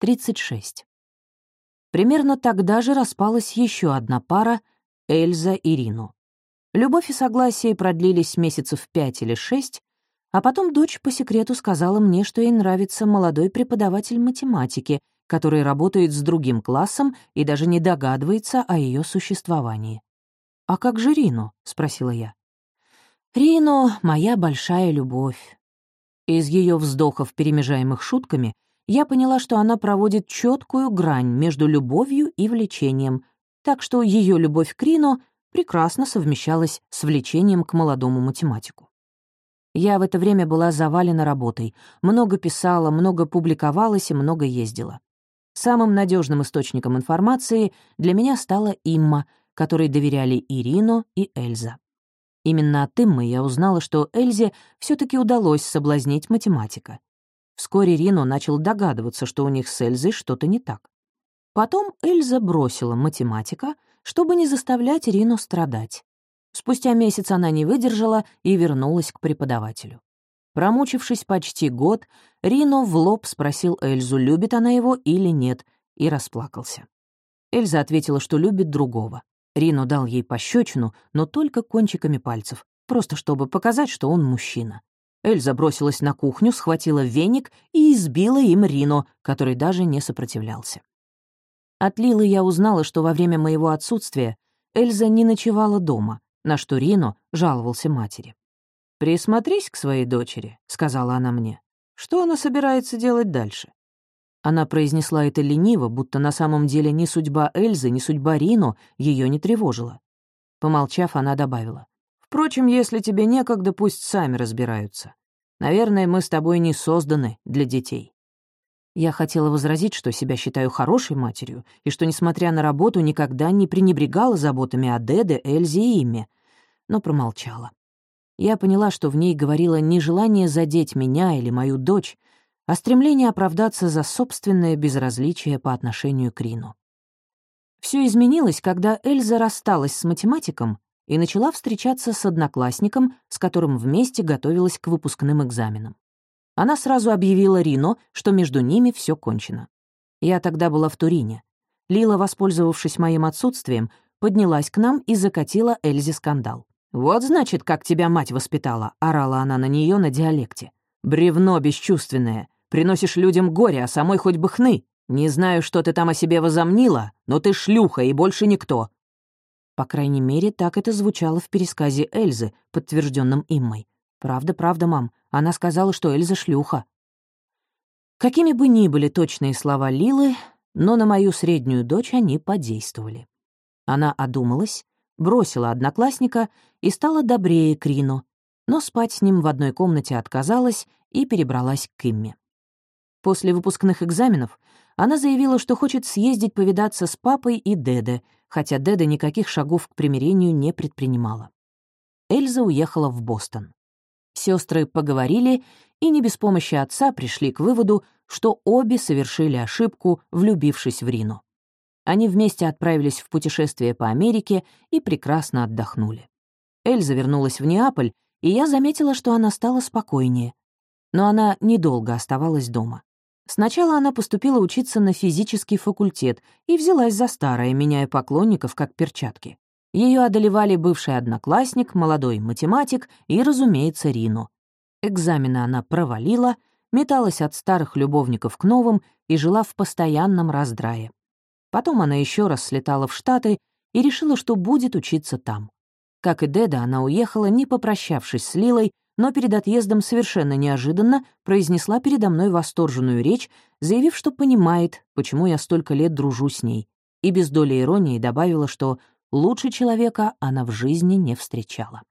36. Примерно тогда же распалась еще одна пара — Эльза и Рину. Любовь и согласие продлились месяцев пять или шесть, а потом дочь по секрету сказала мне, что ей нравится молодой преподаватель математики, который работает с другим классом и даже не догадывается о ее существовании. «А как же Рину?» — спросила я. «Рину — моя большая любовь». Из ее вздохов, перемежаемых шутками, я поняла, что она проводит четкую грань между любовью и влечением, так что ее любовь к Рину прекрасно совмещалась с влечением к молодому математику. Я в это время была завалена работой, много писала, много публиковалась и много ездила. Самым надежным источником информации для меня стала Имма, которой доверяли Ирино и Эльза. Именно от Иммы я узнала, что Эльзе все таки удалось соблазнить математика. Вскоре Рино начал догадываться, что у них с Эльзой что-то не так. Потом Эльза бросила математика, чтобы не заставлять Рину страдать. Спустя месяц она не выдержала и вернулась к преподавателю. Промучившись почти год, Рино в лоб спросил Эльзу, любит она его или нет, и расплакался. Эльза ответила, что любит другого. Рино дал ей пощечину, но только кончиками пальцев, просто чтобы показать, что он мужчина. Эльза бросилась на кухню, схватила веник и избила им Рино, который даже не сопротивлялся. От Лилы я узнала, что во время моего отсутствия Эльза не ночевала дома, на что Рино жаловался матери. «Присмотрись к своей дочери», — сказала она мне. «Что она собирается делать дальше?» Она произнесла это лениво, будто на самом деле ни судьба Эльзы, ни судьба Рино ее не тревожила. Помолчав, она добавила. Впрочем, если тебе некогда, пусть сами разбираются. Наверное, мы с тобой не созданы для детей». Я хотела возразить, что себя считаю хорошей матерью, и что, несмотря на работу, никогда не пренебрегала заботами о Деде, Эльзе и Имме, но промолчала. Я поняла, что в ней говорило не желание задеть меня или мою дочь, а стремление оправдаться за собственное безразличие по отношению к Рину. Все изменилось, когда Эльза рассталась с математиком и начала встречаться с одноклассником, с которым вместе готовилась к выпускным экзаменам. Она сразу объявила Рино, что между ними все кончено. Я тогда была в Турине. Лила, воспользовавшись моим отсутствием, поднялась к нам и закатила Эльзе скандал. «Вот, значит, как тебя мать воспитала», — орала она на нее на диалекте. «Бревно бесчувственное. Приносишь людям горе, а самой хоть бы хны. Не знаю, что ты там о себе возомнила, но ты шлюха и больше никто. По крайней мере, так это звучало в пересказе Эльзы, подтвержденном Иммой. «Правда, правда, мам. Она сказала, что Эльза шлюха». Какими бы ни были точные слова Лилы, но на мою среднюю дочь они подействовали. Она одумалась, бросила одноклассника и стала добрее к Рину, но спать с ним в одной комнате отказалась и перебралась к Имме. После выпускных экзаменов она заявила, что хочет съездить повидаться с папой и Деде, хотя Деда никаких шагов к примирению не предпринимала. Эльза уехала в Бостон. Сестры поговорили и не без помощи отца пришли к выводу, что обе совершили ошибку, влюбившись в Рину. Они вместе отправились в путешествие по Америке и прекрасно отдохнули. Эльза вернулась в Неаполь, и я заметила, что она стала спокойнее. Но она недолго оставалась дома. Сначала она поступила учиться на физический факультет и взялась за старое, меняя поклонников как перчатки. Ее одолевали бывший одноклассник, молодой математик и, разумеется, Рину. Экзамены она провалила, металась от старых любовников к новым и жила в постоянном раздрае. Потом она еще раз слетала в Штаты и решила, что будет учиться там. Как и Деда, она уехала, не попрощавшись с Лилой, но перед отъездом совершенно неожиданно произнесла передо мной восторженную речь, заявив, что понимает, почему я столько лет дружу с ней, и без доли иронии добавила, что лучше человека она в жизни не встречала.